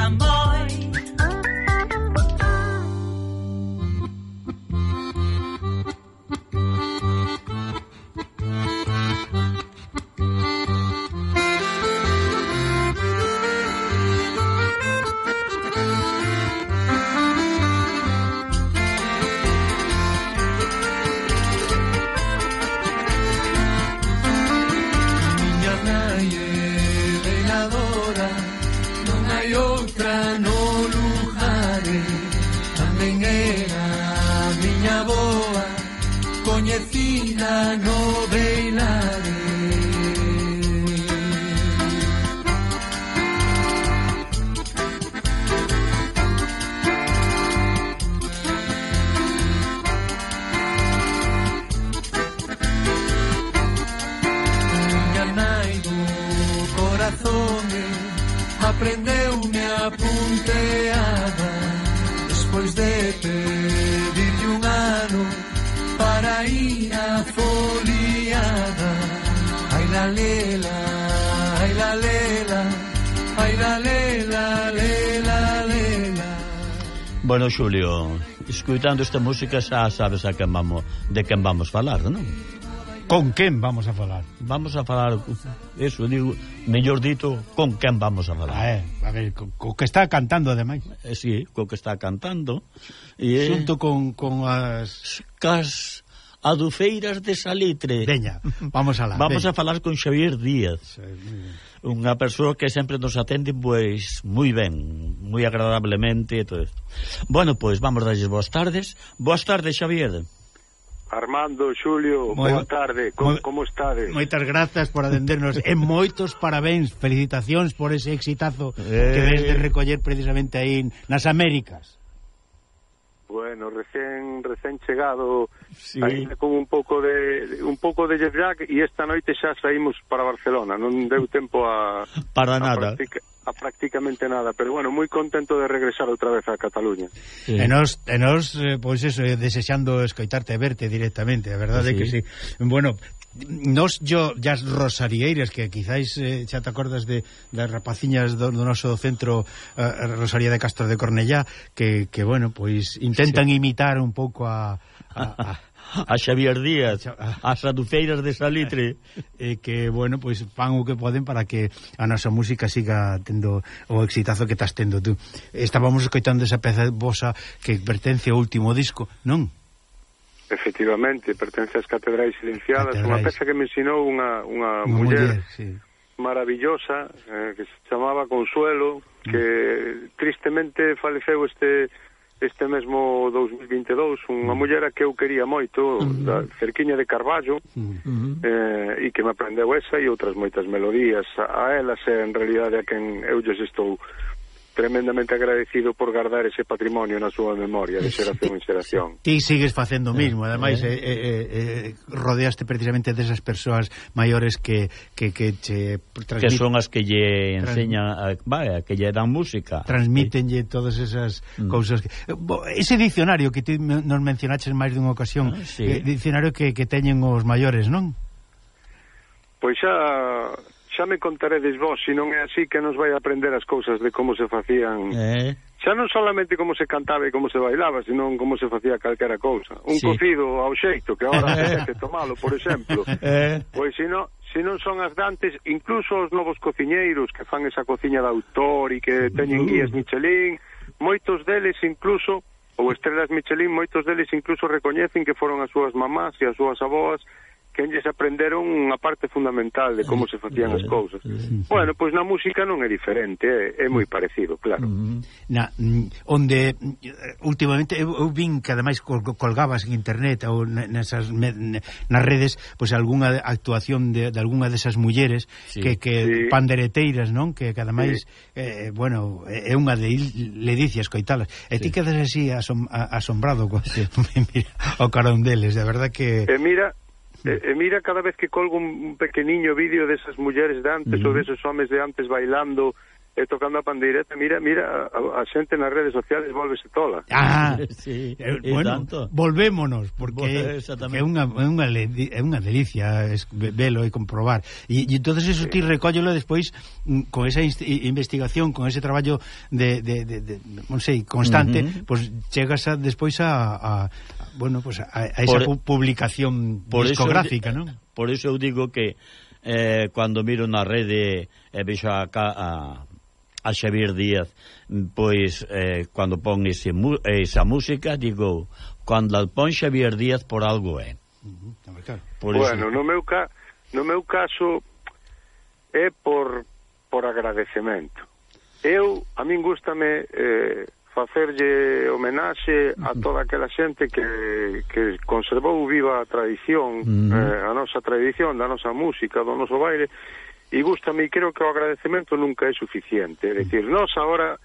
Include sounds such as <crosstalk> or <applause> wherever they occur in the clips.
amor. tamén era miña boa coñecida no Beilade lela, ay la lela, ay la lela, lela, lela. Bueno, Xulio, escuitando esta música xa sabes a quen vamos, de quen vamos falar, non? Con quen vamos a falar? Vamos a falar, eso, digo, mellor dito, con quen vamos a falar. Ah, eh, a ver, co, co que está cantando, ademais. Eh, sí, co que está cantando. E, Xunto con, con as... Cas Adufeiras de Salitre. Veña, vamos alá. <laughs> Vamos veña. a falar con Xavier Díaz. Unha persoa que sempre nos atende pois moi ben, moi agradablemente e todo isto. Bueno, pois vamos darlles boas tardes. Boas tardes, Xavier. Armando, Xulio, moi, boa tarde, como, moi, como estades? Moitas grazas por atendernos <laughs> e moitos parabéns, felicitacións por ese exitazo eh... que ves de recoller precisamente aí nas Américas. Bueno, recén recén chegado sí. ainda con un pouco de un pouco de jet lag e esta noite xa saímos para Barcelona, non deu tempo a para nada. A practica, a prácticamente nada, pero bueno, moi contento de regresar outra vez a Cataluña. Sí. E nos, e nos eh, pois pues eso, eh, desexando escoitarte e verte directamente, a verdade sí. que sí. Bueno, nos yo, das rosarieiras que quizáis eh, xa te acordas de das rapaciñas do, do noso centro eh, Rosaría de Castro de Cornellá que, que bueno, pois intentan sí. imitar un pouco a, a, a a Xavier Díaz, as saduceiras de Salitre, <laughs> e que, bueno, pois fan o que poden para que a nosa música siga tendo o exitazo que estás tendo tú. Estábamos escoitando esa peza vosa que pertence ao último disco, non? Efectivamente, pertence ás Catedrais Silenciadas, Catedrais. unha peza que me ensinou unha, unha, unha muller, sí. maravillosa, eh, que se chamaba Consuelo, que mm. tristemente faleceu este este mesmo 2022, unha mm. muller que eu quería moito, mm. da cerquiña de Carballo, mm. eh, e que me aprendeu esa e outras moitas melodías a, a elas, en realidade a quen eu lles estou tremendamente agradecido por guardar ese patrimonio na súa memoria de xeración en xeración. Ti sigues facendo o mismo, ademais eh eh eh, eh, eh, eh, rodeaste precisamente desas persoas maiores que que que che transmiten, que son as que lle enseñan, a, vaya, que lle dan música. Transmítenlle todas esas mm. cousas que bo, ese diccionario que ti nos mencionaches máis dunha ocasión, ah, sí. eh, diccionario que que teñen os maiores, non? Pois xa xa me contaredes vos, se non é así que nos vai aprender as cousas de como se facían... Eh. Xa non solamente como se cantaba e como se bailaba, senón como se facía calquera cousa. Un sí. cocido ao xeito, que agora <laughs> hai que tomalo, por exemplo. Eh. Pois se non, se non son as dantes, incluso os novos cociñeiros que fan esa cociña de autor e que teñen uh. guías Michelin, moitos deles incluso, ou estrelas Michelin, moitos deles incluso recoñecen que foron as súas mamás e as súas aboas quenlles aprenderon unha parte fundamental de como se facían as cousas. Bueno, pois na música non é diferente, é, é moi parecido, claro. Na mm, onde eh, últimamente eu, eu vin que ademais colgabas en internet ou nesas nas redes, pois algunha actuación de, de algunha desas mulleres sí. que que sí. pandereteiras, non? Que que ademais sí. eh, bueno, é unha de le coitalas. E ti sí. quedas así asom, a, asombrado co, <laughs> mira, o carón deles, de verdad que E mira, E, e eh, eh, mira cada vez que colgo un pequeniño vídeo desas mulleres de antes ou deses homes de antes bailando e tocando a pandeireta, mira, mira, a, a xente nas redes sociales volvese tola. Ah, <laughs> sí, eh, bueno, tanto. volvémonos, porque, porque é unha, é unha, é unha delicia es, velo e comprobar. E, e entonces eso sí. ti recóllelo despois mm, con esa investigación, con ese traballo de, de, de, de non sei, constante, uh -huh. pois pues, chegas a, despois a, a bueno, pues a, a esa por, publicación por discográfica, non? Por iso eu digo que eh, cando miro na rede e eh, vexo a, a, a Xavier Díaz, pois eh, cando pon ese, esa música, digo, cando a pon Xavier Díaz por algo é. Uh -huh. claro. por bueno, eso... no meu ca, no meu caso é por por agradecemento. Eu, a min gustame eh, facerlle homenaxe a toda aquela xente que, que conservou viva a tradición, mm. eh, a nosa tradición, da nosa música, do noso baile, e gustame, e creo que o agradecemento nunca é suficiente. É dicir, nós agora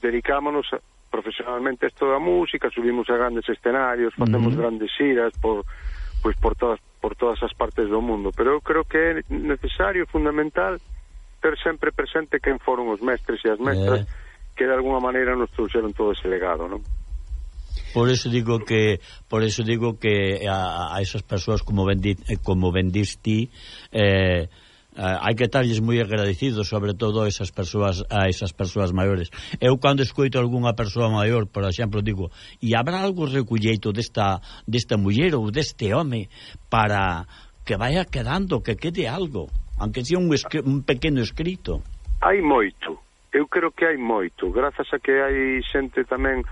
dedicámonos a, profesionalmente a esto da música, subimos a grandes escenarios, facemos mm. grandes xiras por, pois, por, todas, por todas as partes do mundo, pero eu creo que é necesario, fundamental, ter sempre presente quen foron os mestres e as mestras, eh que de alguna maneira nos trouxeron todo ese legado, non? Por eso digo que por eso digo que a, a esas persoas como vendi, eh, como vendiste eh, eh hai que estarlles moi agradecidos, sobre todo a esas persoas a esas persoas maiores. Eu cando escoito algunha persoa maior, por exemplo, digo, e habrá algo recolleito desta desta muller ou deste home para que vaya quedando, que quede algo, aunque sea un, un pequeno escrito. Hai moito, eu creo que hai moito, grazas a que hai xente tamén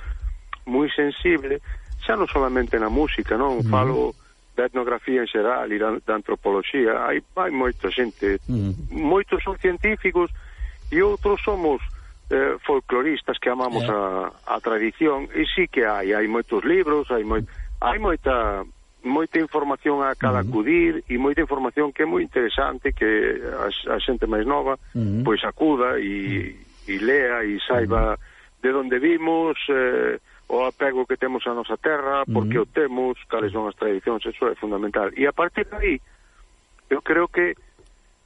moi sensible, xa non solamente na música, non? Mm. Falo da etnografía en xeral e da, da antropoloxía, hai, hai moita xente, mm. moitos son científicos e outros somos eh, folcloristas que amamos eh. a, a tradición, e sí que hai, hai moitos libros, hai, moi, hai moita moita información a cada uh -huh. acudir e moita información que é moi interesante que a, a xente máis nova uh -huh. pois acuda e, e lea e saiba uh -huh. de onde vimos, eh, o apego que temos á nosa terra, porque uh -huh. o temos, cales son as tradicións, eso é fundamental. E a partir de aí, eu creo que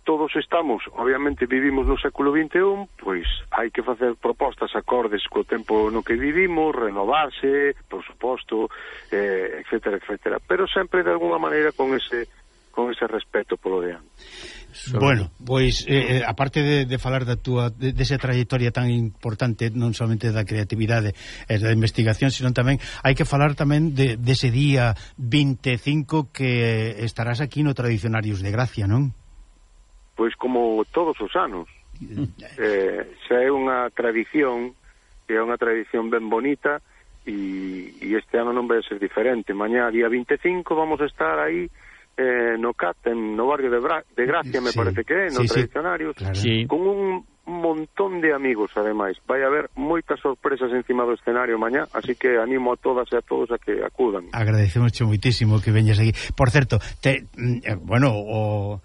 todos estamos, obviamente vivimos no século XXI, pois hai que facer propostas acordes co tempo no que vivimos, renovarse, por suposto, eh, etcétera, etcétera. Pero sempre de alguna maneira con ese con ese respeto polo de antes. Sobre... Bueno, pois eh, eh, aparte de, de falar da túa de, desa trayectoria tan importante non somente da creatividade e da investigación, sino tamén hai que falar tamén de, dese día 25 que estarás aquí no Tradicionarios de Gracia, non? Pois como todos os anos. <laughs> eh, xa é unha tradición, é unha tradición ben bonita e, e este ano non vai ser diferente. Mañá día 25 vamos a estar aí eh, no CAT, en, no barrio de, Bra de Gracia, me sí, parece que é, no sí, tradicionarios, sí, claro. sí. con un montón de amigos, ademais. Vai haber moitas sorpresas encima do escenario mañá, así que animo a todas e a todos a que acudan. Agradecemos moitísimo que veñas aquí. Por certo, te, mm, eh, bueno, o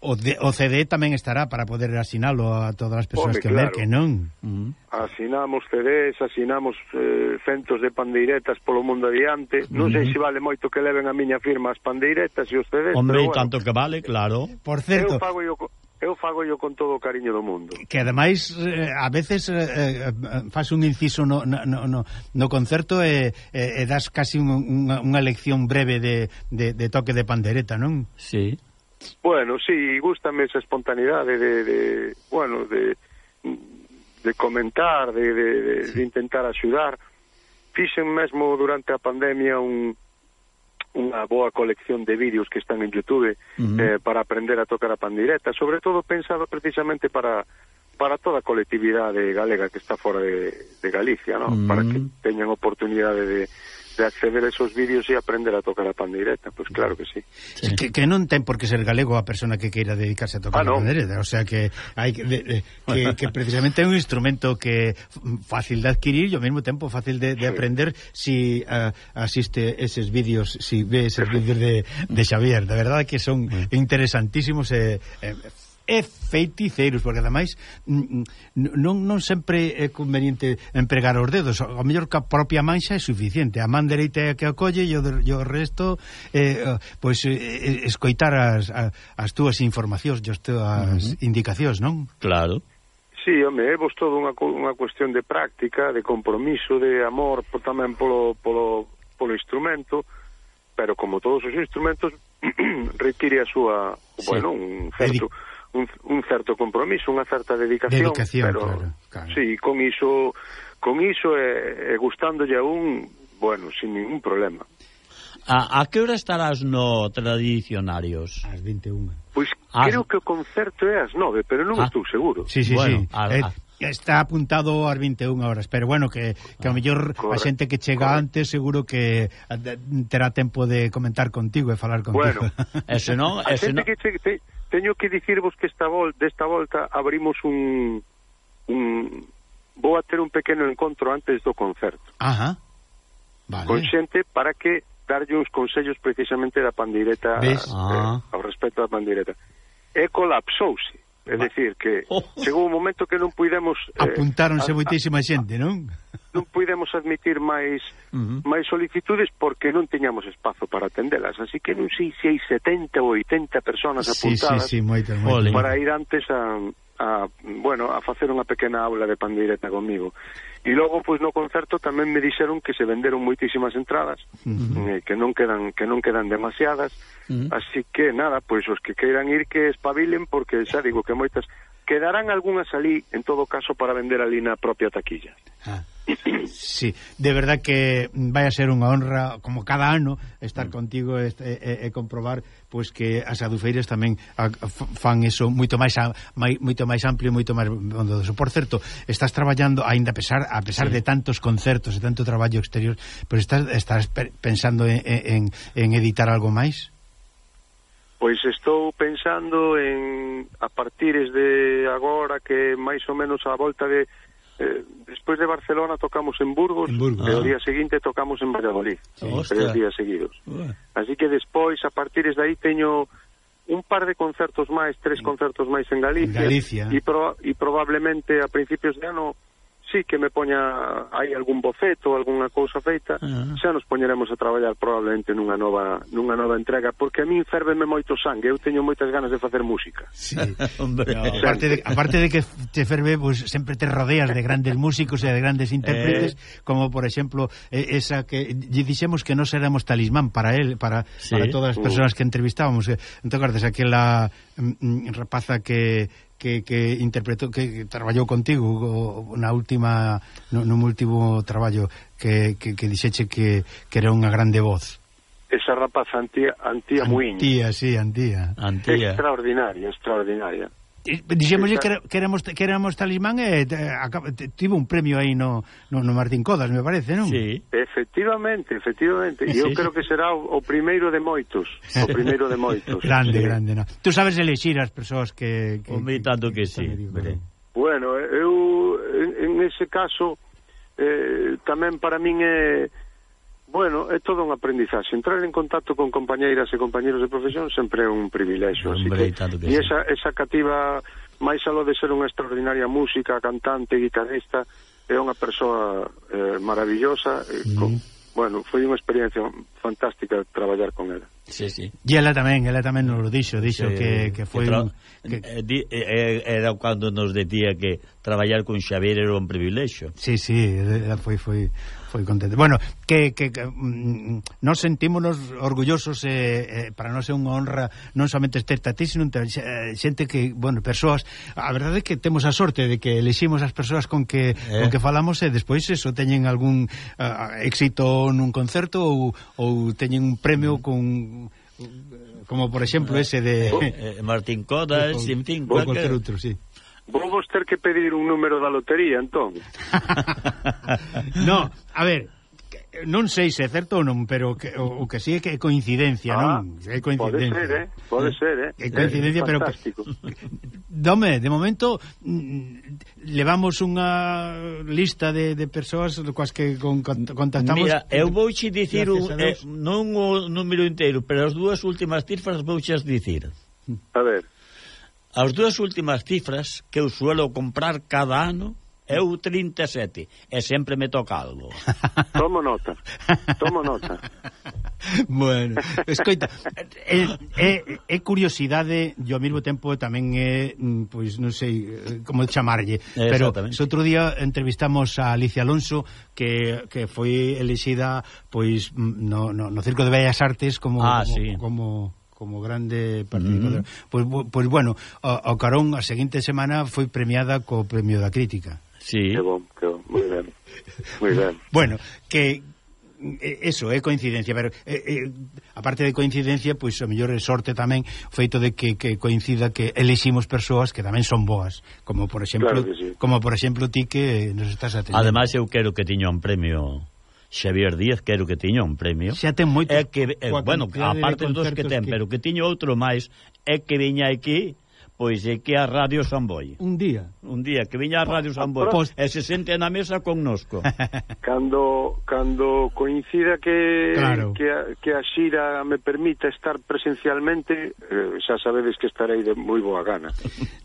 O, de, o CD tamén estará para poder asinalo a todas as persoas Home, que claro. merquen, non? Mm. Asinamos CDs, asinamos eh, centos de pandeiretas polo mundo adiante. Non sei mm-hmm. se vale moito que leven a miña firma as pandeiretas e os CDs. Hombre, bueno, tanto que vale, claro. Por certo... Eu pago yo, eu fago yo con todo o cariño do mundo. Que ademais eh, a veces eh, eh faz un inciso no, no, no, no concerto e eh, eh, das casi unha, unha lección breve de, de, de toque de pandereta, non? Sí. Bueno, sí, gustame esa espontaneidade de, de bueno, de, de comentar, de, de, de, sí. de intentar axudar. Fixen mesmo durante a pandemia un unha boa colección de vídeos que están en Youtube uh -huh. eh, para aprender a tocar a pandireta, sobre todo pensado precisamente para para toda a colectividade galega que está fora de, de Galicia, ¿no? Uh -huh. para que teñan oportunidade de, de acceder a esos vídeos e aprender a tocar a pandeireta, pois pues claro que sí. sí. Que, que non ten por que ser galego a persona que queira dedicarse a tocar ah, no. a pandeireta, o sea que hai que, de, de, que, que precisamente é un instrumento que fácil de adquirir e ao mesmo tempo fácil de, de sí. aprender si uh, asiste eses vídeos, si ve eses vídeos de, de Xavier, de verdade que son mm. interesantísimos e eh, eh, e feiticeiros, porque ademais mm, mm, non, non sempre é conveniente empregar os dedos, o mellor que a propia manxa é suficiente, a man dereita é a que acolle e o, e o resto eh, eh pois eh, eh, escoitar as, as, as túas informacións e as túas uh -huh. indicacións, non? Claro. Sí, home, é vos todo unha, unha cuestión de práctica, de compromiso, de amor por, tamén polo, polo, polo instrumento, pero como todos os instrumentos <clears throat> require a súa, sí. bueno, un certo un, un certo compromiso, unha certa dedicación, dedicación pero claro, claro. sí, con iso con iso e, e gustándolle a un, bueno, sin ningún problema. A, a que hora estarás no tradicionarios? As 21. Pois as... creo que o concerto é ás 9, pero non ah. estou seguro. Sí, sí, bueno, sí. A, eh. Está apuntado ás 21 horas, pero bueno, que, que a mellor corre, a xente que chega corre. antes seguro que eh, terá tempo de comentar contigo e falar contigo. Bueno, <laughs> e senón, a xente senón... que chega, te, Teño que dicirvos que esta vol, desta volta abrimos un, un... Vou a ter un pequeno encontro antes do concerto. Ajá. Vale. Con xente para que darlle uns consellos precisamente da pandireta ¿Ves? Eh, ah. Eh, ao respecto da pandireta. E colapsouse. É dicir, que oh. chegou un momento que non puidemos... Eh, Apuntáronse moitísima xente, non? non puidemos admitir máis uh -huh. máis solicitudes porque non teñamos espazo para atendelas, así que non sei se hai 70 ou 80 personas apuntadas sí, sí, sí, moita, moita. para ir antes a, a bueno, a facer unha pequena aula de pandeireta comigo. E logo pois no concerto tamén me dixeron que se venderon moitísimas entradas, uh -huh. eh, que non quedan que non quedan demasiadas, uh -huh. así que nada, pois os que queiran ir que espabilen porque xa digo que moitas quedarán algunhas ali en todo caso para vender ali na propia taquilla. Ah. Sí, de verdad que vai a ser unha honra, como cada ano, estar mm. contigo e, e, e comprobar pois que as adufeiras tamén a, a, fan eso moito máis, a, mai, moito máis amplio, moito máis bondoso. Por certo, estás traballando, aínda a pesar, a pesar sí. de tantos concertos e tanto traballo exterior, pero estás, estás pensando en, en, en editar algo máis? Pois estou pensando en a partires de agora que máis ou menos a volta de eh, despois de Barcelona tocamos en Burgos, en Burgos e o ah. día seguinte tocamos en Valladolid, sí. tres días seguidos. Ué. Así que despois, a partir de aí, teño un par de concertos máis, tres concertos máis en Galicia, en Galicia. E, pro, e probablemente a principios de ano sí que me poña hai algún boceto, algunha cousa feita, uh -huh. xa nos poñeremos a traballar probablemente nunha nova nunha nova entrega, porque a min ferveme moito sangue, eu teño moitas ganas de facer música. Sí. <laughs> Hombre, no. aparte de aparte de que te ferve, pues, sempre te rodeas de grandes músicos e de grandes intérpretes, eh... como por exemplo eh, esa que lle dixemos que nós éramos talismán para él, para sí. para todas as persoas uh. que entrevistábamos. Entón, aquela mm, mm, rapaza que que, que interpretou que, que traballou contigo o, na última no, no último traballo que, que, que dixeche que, que era unha grande voz. Esa rapaza Antía, Antía Muiño Antía, sí, Antía, Antía. extraordinaria, extraordinaria. Dixémoslle que, que, éramos, que éramos talismán e tivo un premio aí no, no, no Martín Codas, me parece, non? Sí. Efectivamente, efectivamente. Sí, Eu sí. creo que será o, o primeiro de moitos. O primeiro de moitos. <laughs> grande, sí. grande, No. Tú sabes elegir as persoas que... que Hombre, tanto que, que, que sí. Bueno, eu, en, en ese caso, eh, tamén para min é... Eh, Bueno, é todo un aprendizaxe. Entrar en contacto con compañeiras e compañeros de profesión sempre é un privilexio. Así Hombre, que, que e esa, esa cativa, máis aló de ser unha extraordinaria música, cantante, guitarrista, é unha persoa eh, maravillosa. Eh, mm. con, bueno, foi unha experiencia fantástica traballar con ela. Sí, sí. E ela tamén, ela tamén nos dixo, dixo sí, que, eh, que foi... Que tra... un, eh, que... Eh, era cando nos decía que traballar con Xavier era un privilexio. Sí, sí, ela foi, foi, foi contente. Bueno, que, que, que mm, nos sentímonos orgullosos, eh, eh, para non ser unha honra non somente esterte a ti, sino eh, xente que, bueno, persoas... A verdade é que temos a sorte de que eleximos as persoas con que, eh. con que falamos e despois eso teñen algún uh, éxito nun concerto ou, ou teñen un premio mm. con como por exemplo ese de eh, Martín Codas, en fin, ou cualquier outro, sí. Vou vos ter que pedir un número da lotería, entón. <laughs> <laughs> no, a ver, non sei se é certo ou non, pero que, o, o que sí é que é coincidencia, ah, non? É coincidencia. Pode ser, eh? Pode ser, eh? É coincidencia, é, pero fantástico. <laughs> Dome, de momento mm, levamos unha lista de, de persoas coas que con, contactamos. Mira, eu vouche dicir un, eh, non o número inteiro, pero as dúas últimas cifras vouchas dicir. A ver. As dúas últimas cifras que eu suelo comprar cada ano Eu 37 e sempre me toca algo. <laughs> Tomo nota. Tomo nota. <laughs> bueno, escoita, é, é, é curiosidade e ao mesmo tempo tamén é mm, pois non sei eh, como chamarlle, pero outro día entrevistamos a Alicia Alonso que, que foi elexida pois mm, no, no, no Circo de Bellas Artes como ah, como, sí. como como grande mm-hmm. participadora. Mm -hmm. Pois pois bueno, o, o Carón a seguinte semana foi premiada co Premio da Crítica. Sí. Que bom, que bom. Muy ben. Muy ben. <laughs> Bueno, que eh, eso é coincidencia, pero eh, eh, aparte de coincidencia, pois pues, a mellor é sorte tamén feito de que, que coincida que eleximos persoas que tamén son boas, como por exemplo, claro sí. como por exemplo ti que nos estás atendendo. Ademais eu quero que tiña un premio Xavier Díaz, quero que tiña un premio. Xa ten moito. É que, eh, é, bueno, aparte dos que ten, pero que tiña outro máis, é que viña aquí Pois é que a Radio Samboy. Un día. Un día que viña a Radio Samboy pois... e se sente na mesa connosco. <laughs> cando cando coincida que claro. que, a, que a xira me permita estar presencialmente, eh, xa sabedes que estarei de moi boa gana.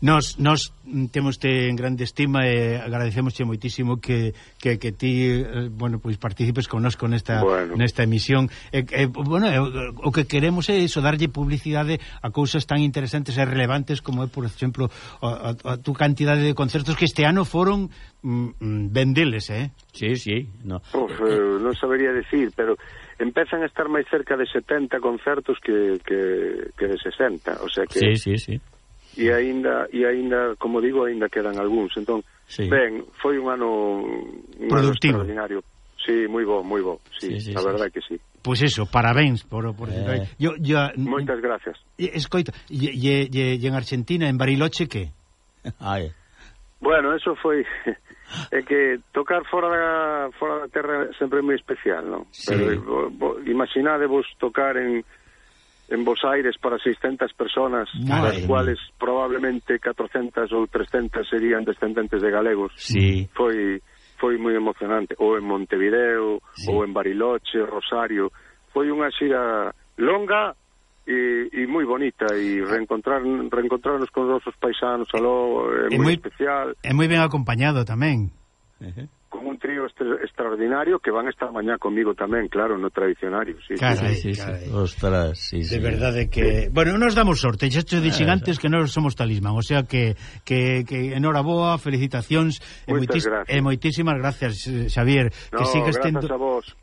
Nos nos temos te en grande estima e agradecemosche moitísimo que, que, que ti eh, bueno, pois participes connosco nesta bueno. nesta emisión. E, e, bueno, o que queremos é iso darlle publicidade a cousas tan interesantes e relevantes como Por exemplo, a, a, a tu cantidade de concertos que este ano foron mm, mm vendeles, eh? Sí, sí. No. Uf, eh, non sabería decir, pero empezan a estar máis cerca de 70 concertos que, que, que de 60, o sea que... Sí, sí, sí. E aínda, e aínda como digo, aínda quedan algúns. Entón, sí. ben, foi un ano, un Productivo. ano extraordinario. Sí, moi bo, moi bo. Sí, sí, sí, a verdade sí. que sí. Pois pues eso, parabéns por por eh. yo, yo, Moitas gracias. Escoita, e, e, e, en Argentina en Bariloche que? <laughs> Ai. Bueno, eso foi é que tocar fora da fora da terra sempre é moi especial, non? Sí. Pero bo, imaginade vos tocar en en Bos Aires para 600 personas, das cuales probablemente 400 ou 300 serían descendentes de galegos. Sí. Foi foi moi emocionante, ou en Montevideo, sí. ou en Bariloche, Rosario, foi unha xira longa e, e moi bonita e reencontrar reencontrarnos con os nosos paisanos aló é, é moi especial. É moi ben acompañado tamén. Uh -huh extraordinario que van estar mañá comigo tamén, claro, no tradicionario. Sí, caray, sí, sí, caray. sí. Ostras, sí, sí. De verdade que... Sí. Bueno, nos damos sorte, xa te dixen ah, antes que non somos talismán, o sea que, que, que enhoraboa, felicitacións, e, moitis, gracias. e moitísimas gracias, Xavier, no, que sigas tendo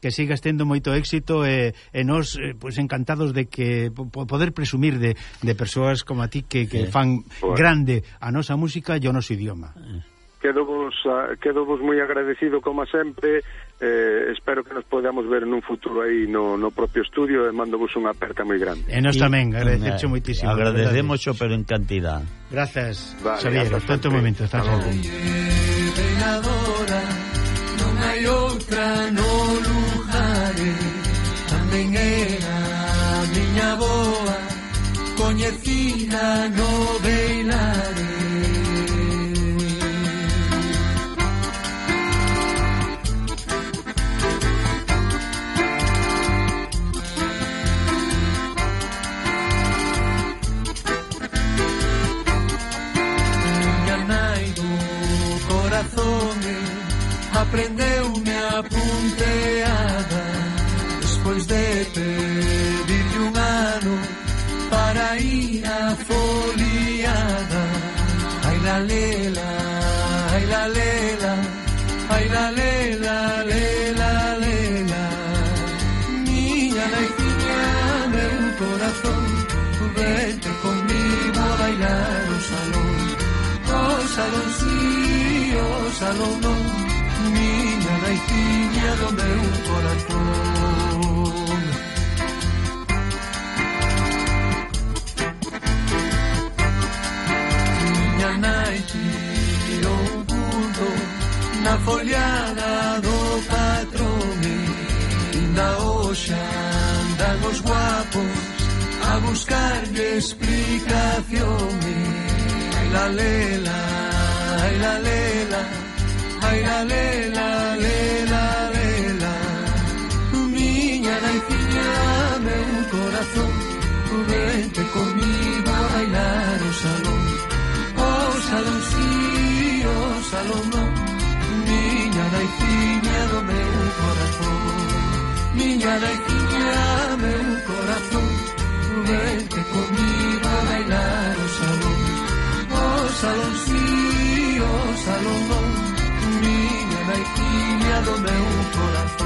que sigas tendo moito éxito e, e nos eh, pues, encantados de que poder presumir de, de persoas como a ti que, que sí. fan bueno. grande a nosa música e o noso idioma. Eh quedo vos, ah, quedo vos moi agradecido como sempre. Eh, espero que nos podamos ver nun futuro aí no, no propio estudio e mando vos unha aperta moi grande. E nos tamén, agradecerche moitísimo agradecemos pero en cantidad. Gracias vale, Xavier, hasta outro momento hasta logo non hai outra no lujare. Tamén era miña boa coñecida no home aprendeume a punteada despois de pedirle un ano para ir a foliada. Ai la lela, ai la lela ai la lela, lela Pásalo non, miña naitiña do meu corazón Miña naiti oculto na foliada do patrome Inda hoxe andan os guapos a buscarlle explicación Ai la lela, ai la lela. Laila, lela, lela, lela. Miña naiciña, meu corazón. Vente comigo a bailar o salón. O salón si, o oh salón non Miña naiciña do meu corazón. Miña naiciña, meu corazón. Vente comigo a bailar o salón. O salón si, o salón non regalándome un corazón.